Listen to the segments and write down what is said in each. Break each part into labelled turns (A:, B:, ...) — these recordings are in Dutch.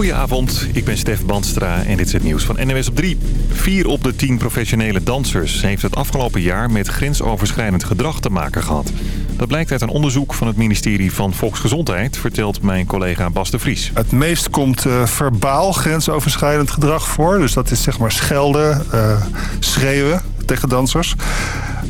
A: Goedenavond, ik ben Stef Bandstra en dit is het nieuws van NWS op 3. Vier op de tien professionele dansers heeft het afgelopen jaar met grensoverschrijdend gedrag te maken gehad. Dat blijkt uit een onderzoek van het ministerie van Volksgezondheid, vertelt mijn collega Bas de Vries.
B: Het meest komt uh, verbaal grensoverschrijdend gedrag voor. Dus dat is zeg maar schelden, uh, schreeuwen tegen dansers.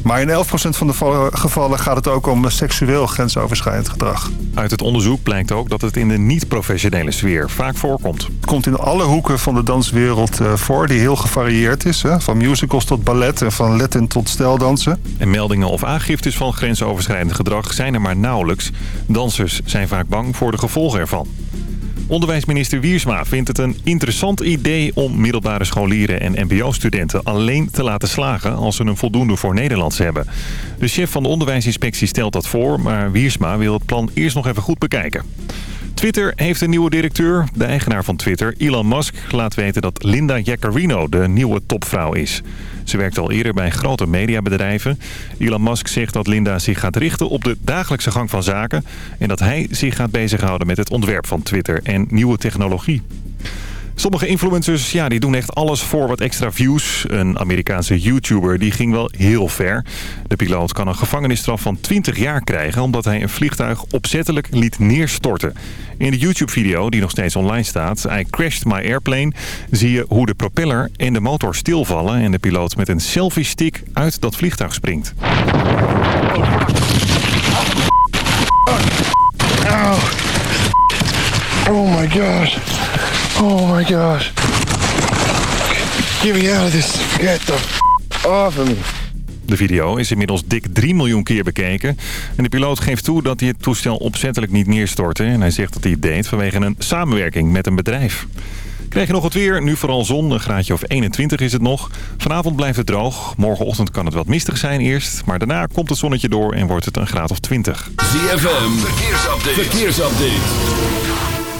B: Maar in 11% van de gevallen gaat het ook om seksueel grensoverschrijdend gedrag.
A: Uit het onderzoek blijkt ook dat het in de niet-professionele sfeer vaak voorkomt.
B: Het komt in alle hoeken van de danswereld uh, voor, die heel gevarieerd is. Hè? Van musicals tot ballet en van Latin tot stijldansen.
A: En meldingen of aangiftes van grensoverschrijdend gedrag zijn er maar nauwelijks. Dansers zijn vaak bang voor de gevolgen ervan. Onderwijsminister Wiersma vindt het een interessant idee om middelbare scholieren en mbo-studenten alleen te laten slagen als ze een voldoende voor Nederlands hebben. De chef van de onderwijsinspectie stelt dat voor, maar Wiersma wil het plan eerst nog even goed bekijken. Twitter heeft een nieuwe directeur. De eigenaar van Twitter, Elon Musk, laat weten dat Linda Jaccarino de nieuwe topvrouw is. Ze werkt al eerder bij grote mediabedrijven. Elon Musk zegt dat Linda zich gaat richten op de dagelijkse gang van zaken... en dat hij zich gaat bezighouden met het ontwerp van Twitter en nieuwe technologie. Sommige influencers ja, die doen echt alles voor wat extra views. Een Amerikaanse YouTuber die ging wel heel ver. De piloot kan een gevangenisstraf van 20 jaar krijgen... omdat hij een vliegtuig opzettelijk liet neerstorten. In de YouTube-video, die nog steeds online staat... I crashed my airplane, zie je hoe de propeller en de motor stilvallen... en de piloot met een selfie-stick uit dat vliegtuig springt.
C: Oh my god. Oh my gosh. Get me out of this. Get the f off of me.
A: De video is inmiddels dik 3 miljoen keer bekeken. En de piloot geeft toe dat hij het toestel opzettelijk niet neerstortte. En hij zegt dat hij het deed vanwege een samenwerking met een bedrijf. Krijg je nog het weer? Nu vooral zon. Een graadje of 21 is het nog. Vanavond blijft het droog. Morgenochtend kan het wat mistig zijn eerst. Maar daarna komt het zonnetje door en wordt het een graad of 20.
D: ZFM. Verkeersupdate. Verkeersupdate.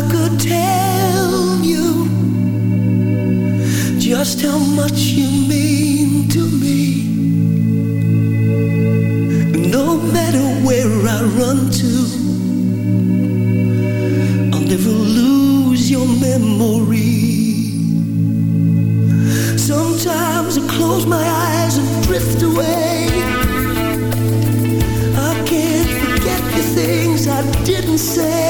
E: I could tell you just how much you mean to me. No matter where I run to, I'll never lose your memory. Sometimes I close my eyes and drift away. I can't forget the things I didn't say.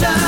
F: time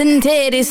G: and titties.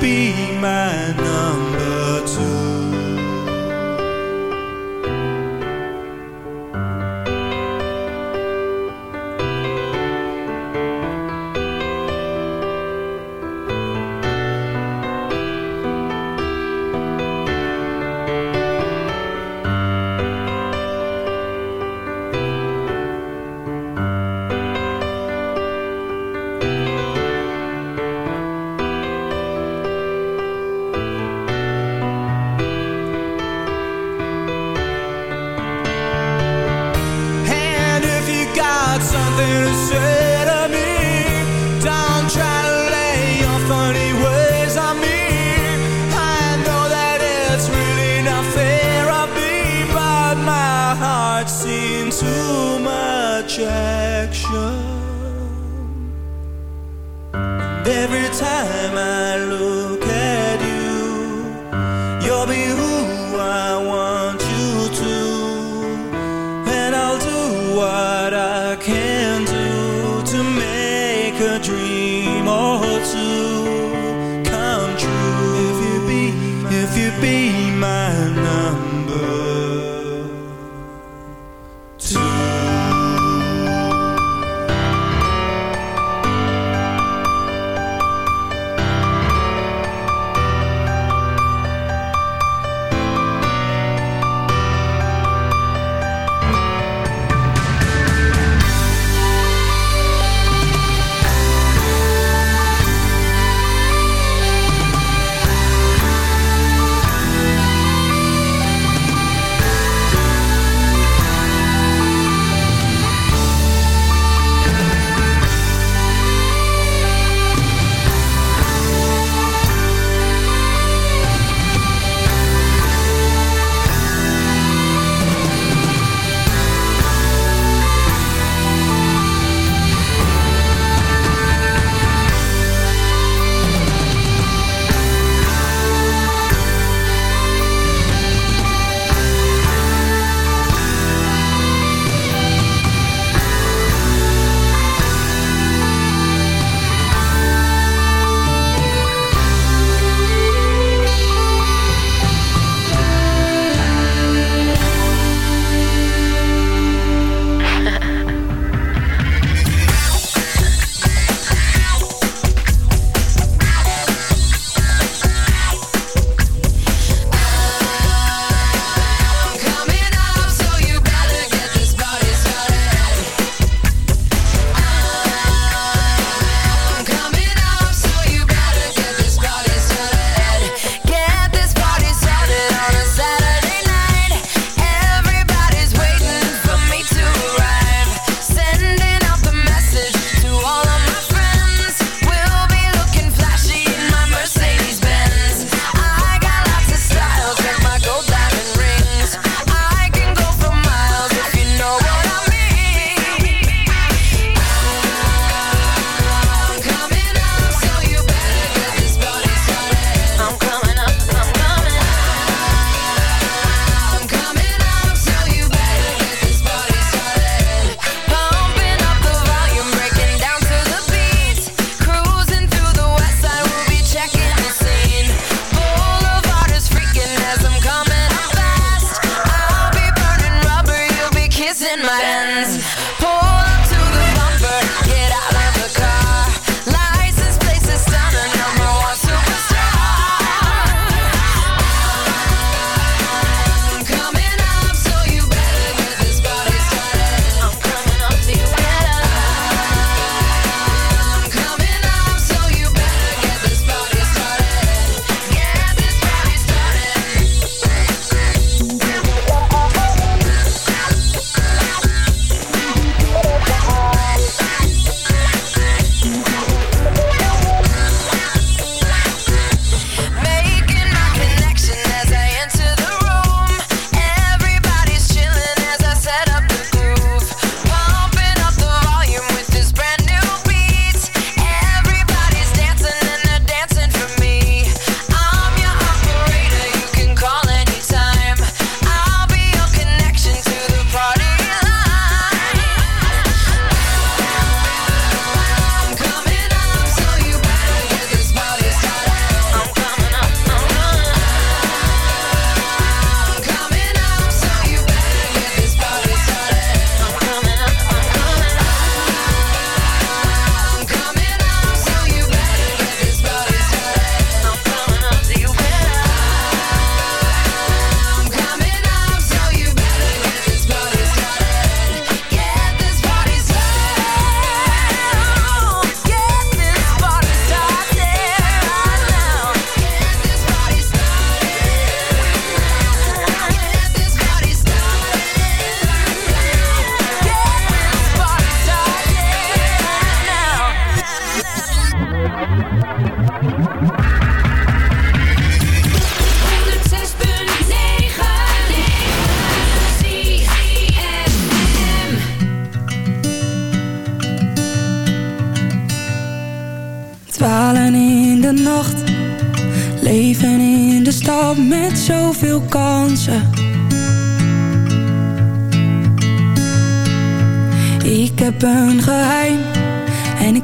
H: be
I: mine.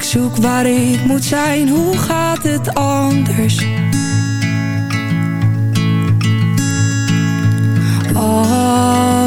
I: zoek waar ik moet zijn, hoe gaat het anders? Oh.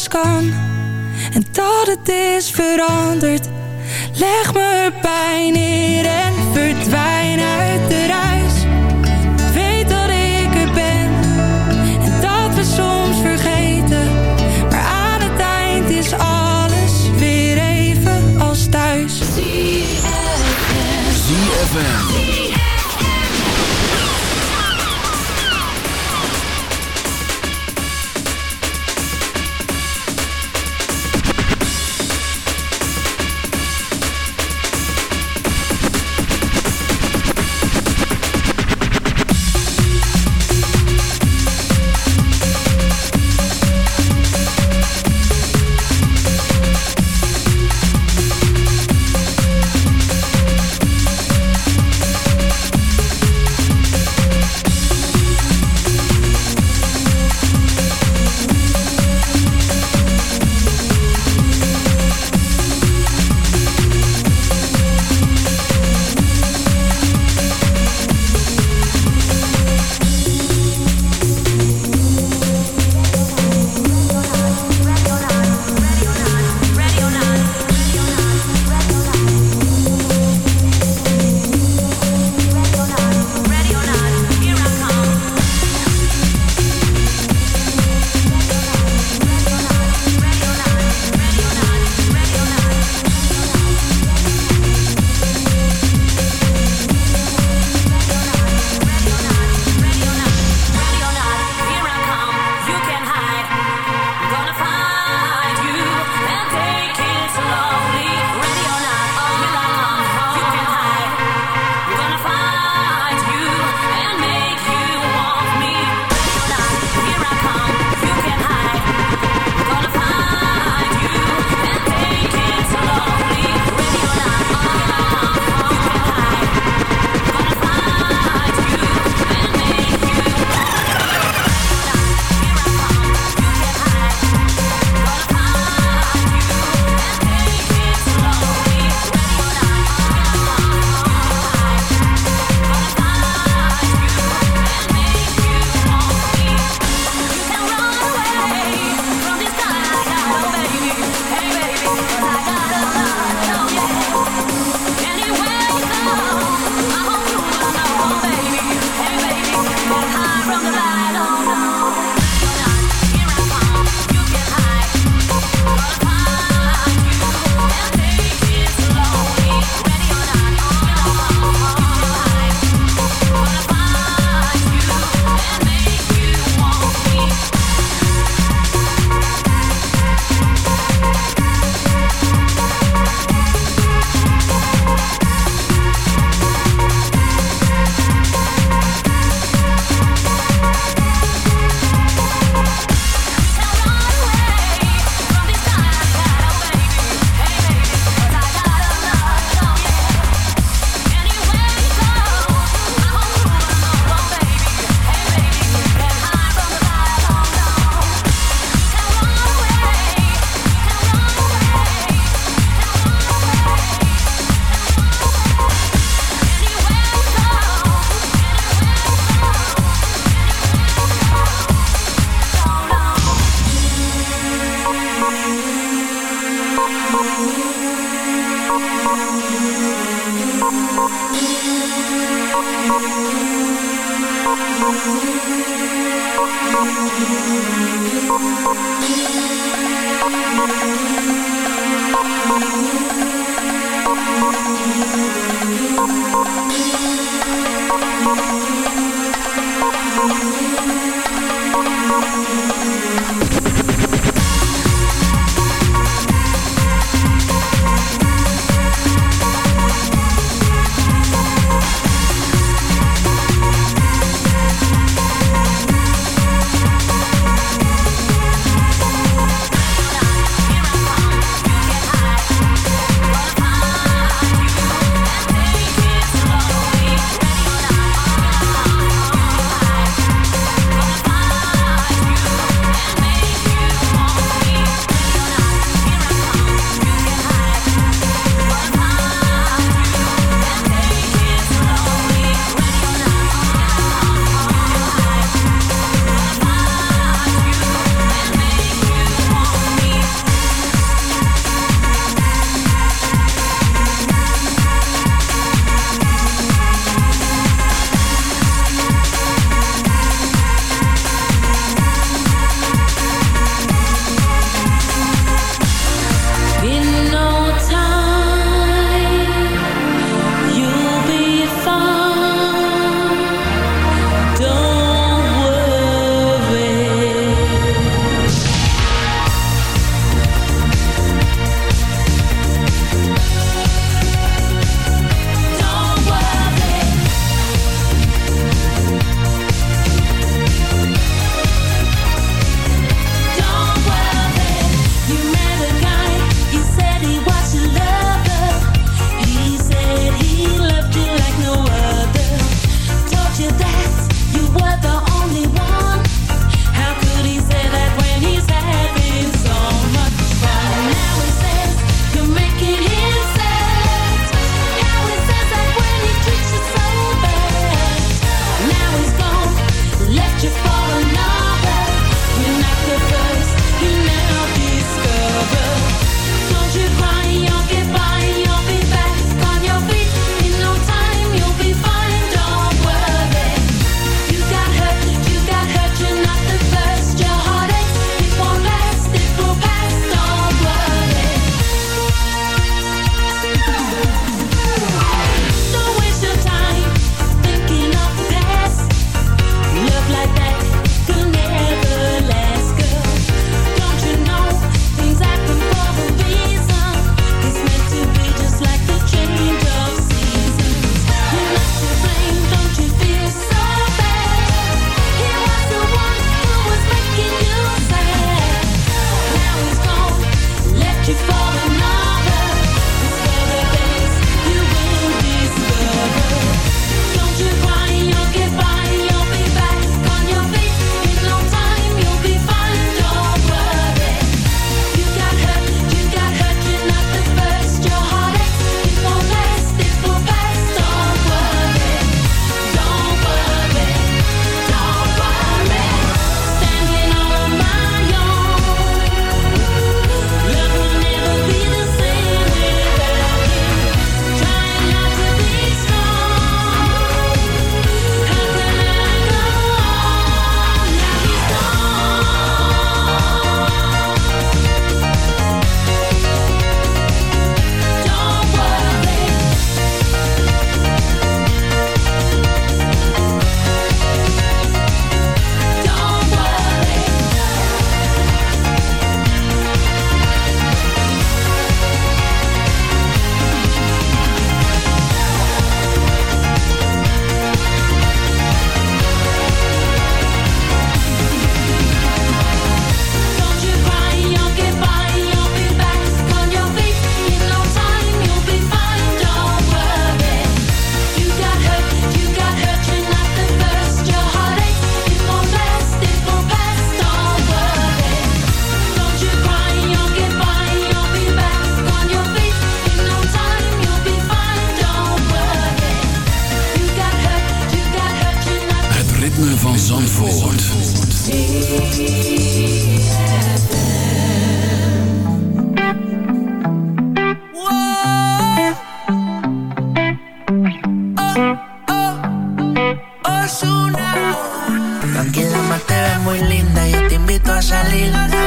I: kan en dat het is veranderd. Leg me pijn neer en verdwijn uit de ruis. Weet dat ik er ben en dat we soms vergeten. Maar aan het eind is alles weer even als thuis.
D: ZFM.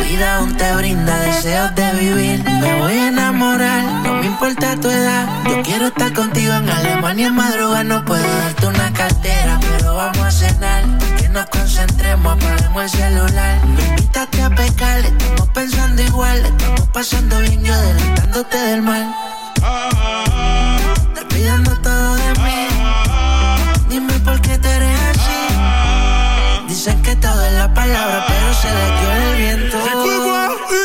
J: Vida aún te brinda deseos de vivir. Me voy a enamorar, no me importa tu edad. Yo quiero estar contigo en Alemania en madrugada. No puedo darte una cartera, pero vamos a cenar. Que nos concentremos, apaguemos el celular. Me invitaste a pecar, estamos pensando igual. Estamos pasando bien, yo adelantándote del mal. Te pidiendo todo de mí. Dime por qué te eres Dicen que todo es la palabra, pero se le dio el viento.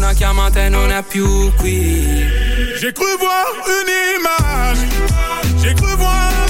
K: Una chiamata e non è più qui
L: J'ai cru voir une image, j'ai cru voir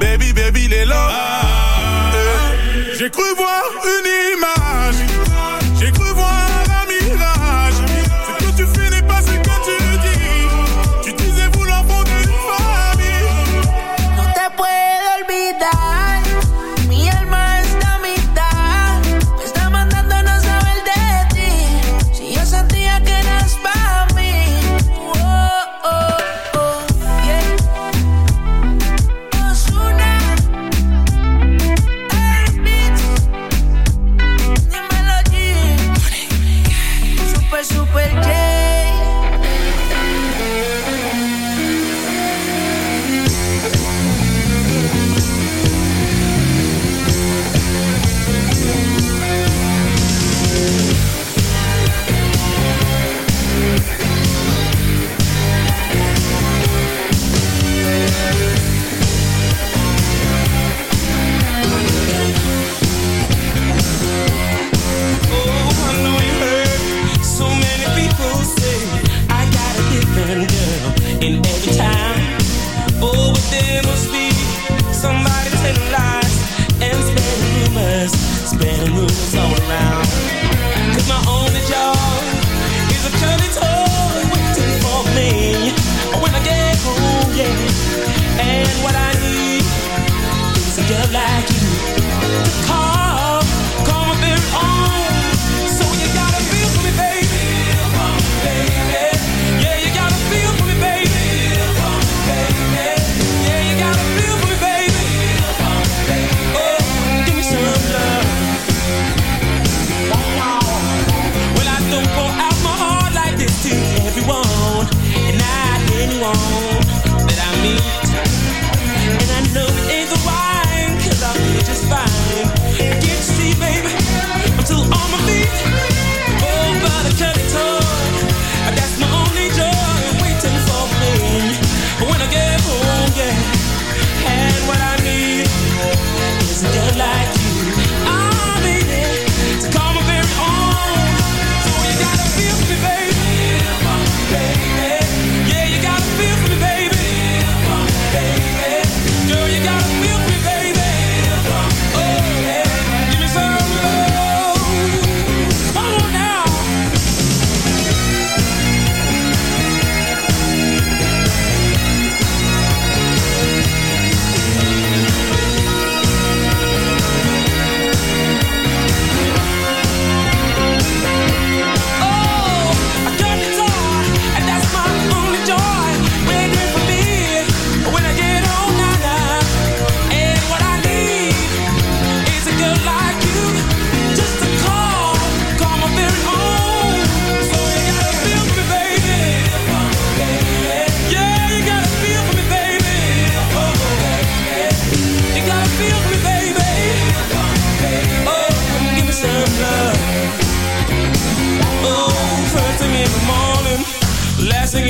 L: Baby, baby, il est là. Ah. J'ai cru voir une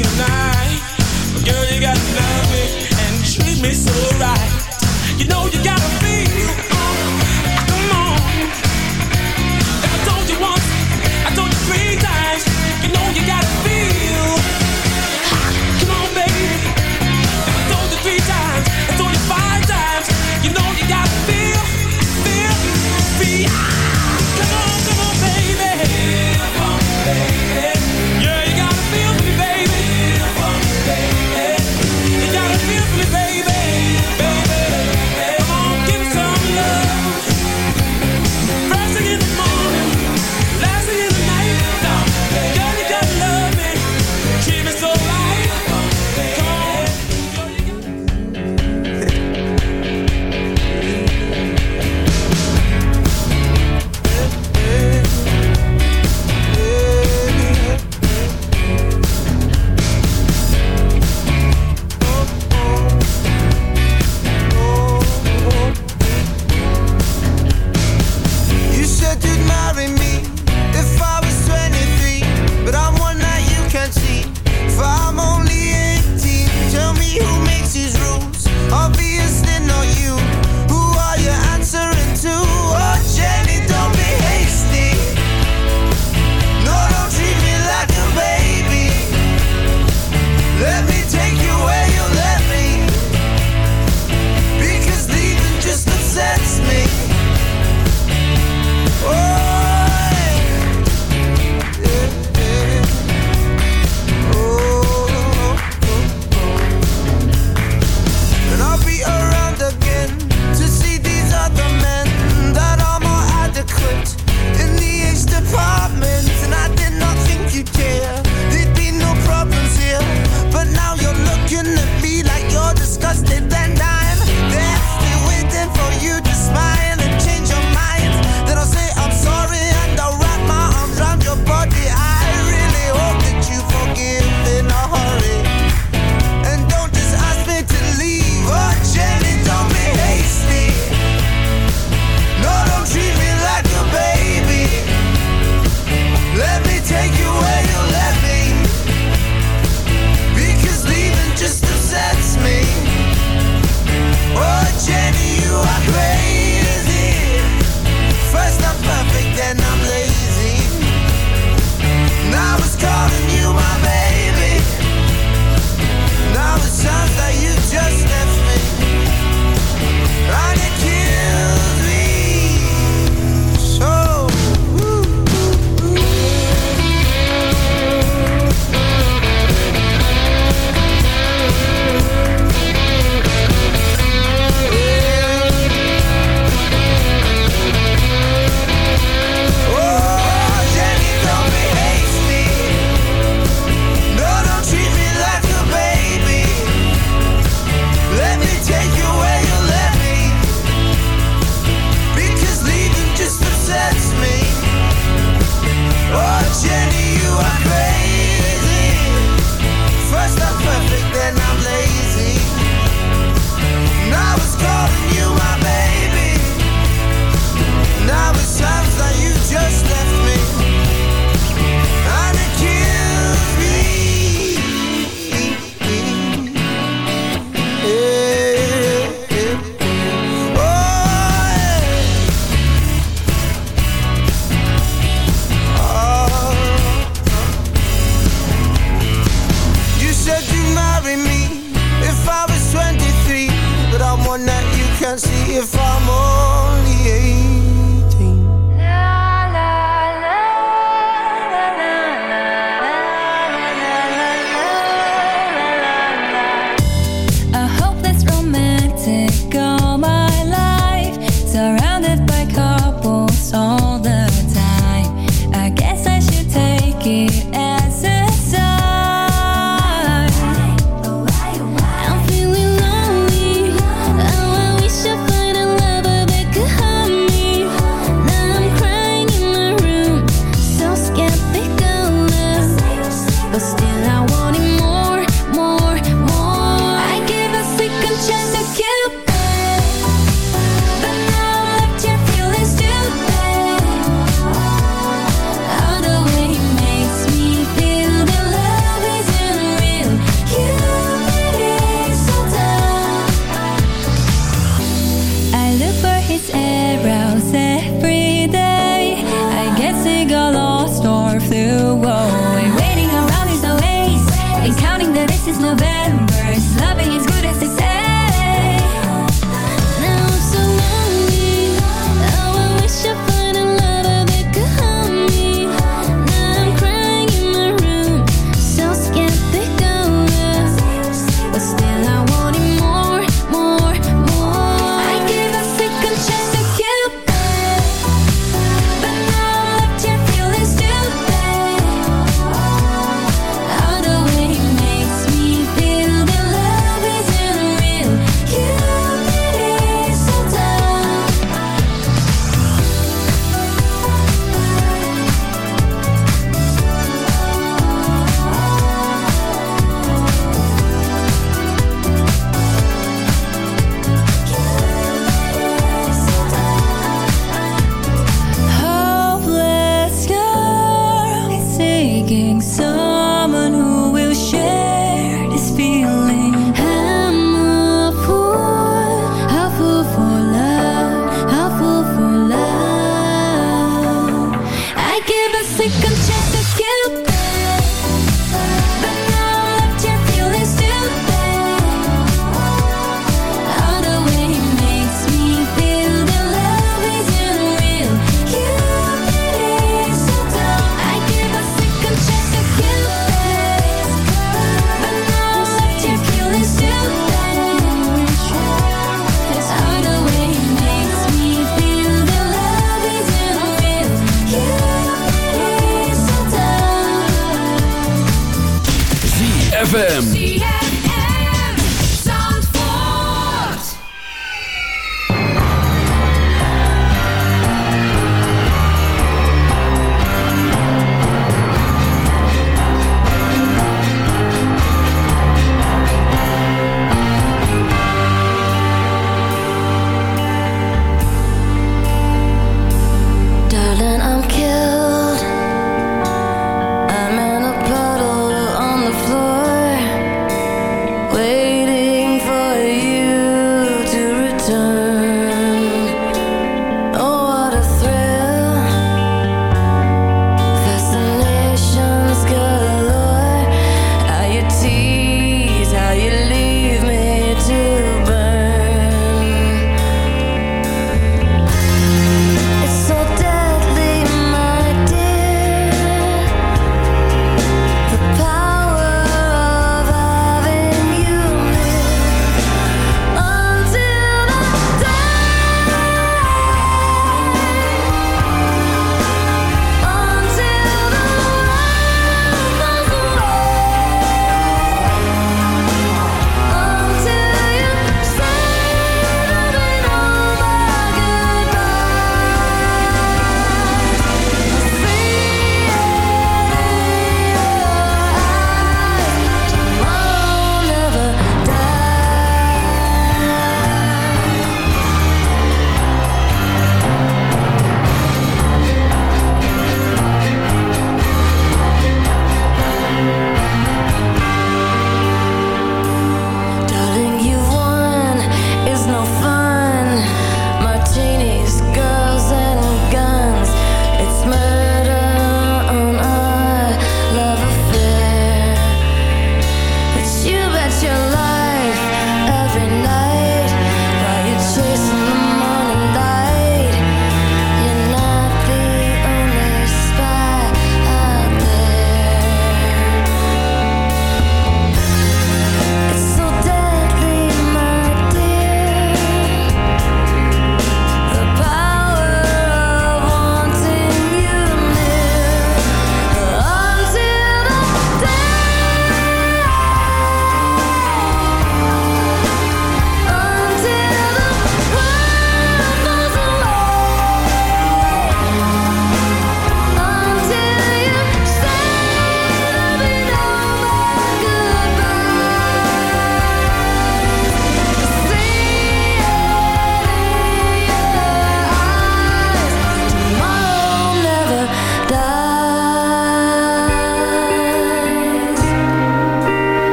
M: tonight. Girl, you gotta love me and treat me so right.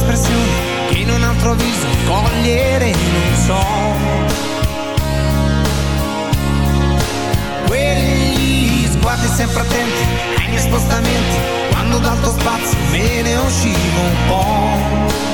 M: espressione che in un altro viso cogliere non so. Quelli sguardi sempre attenti ai miei spostamenti, quando dal tuo spazio me ne uscivo un po'.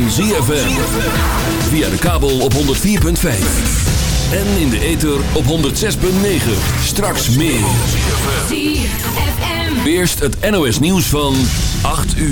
N: Van ZFM. Via de kabel op 104.5. En in de ether op 106.9. Straks meer.
O: ZFM.
N: Eerst het NOS nieuws van 8 uur.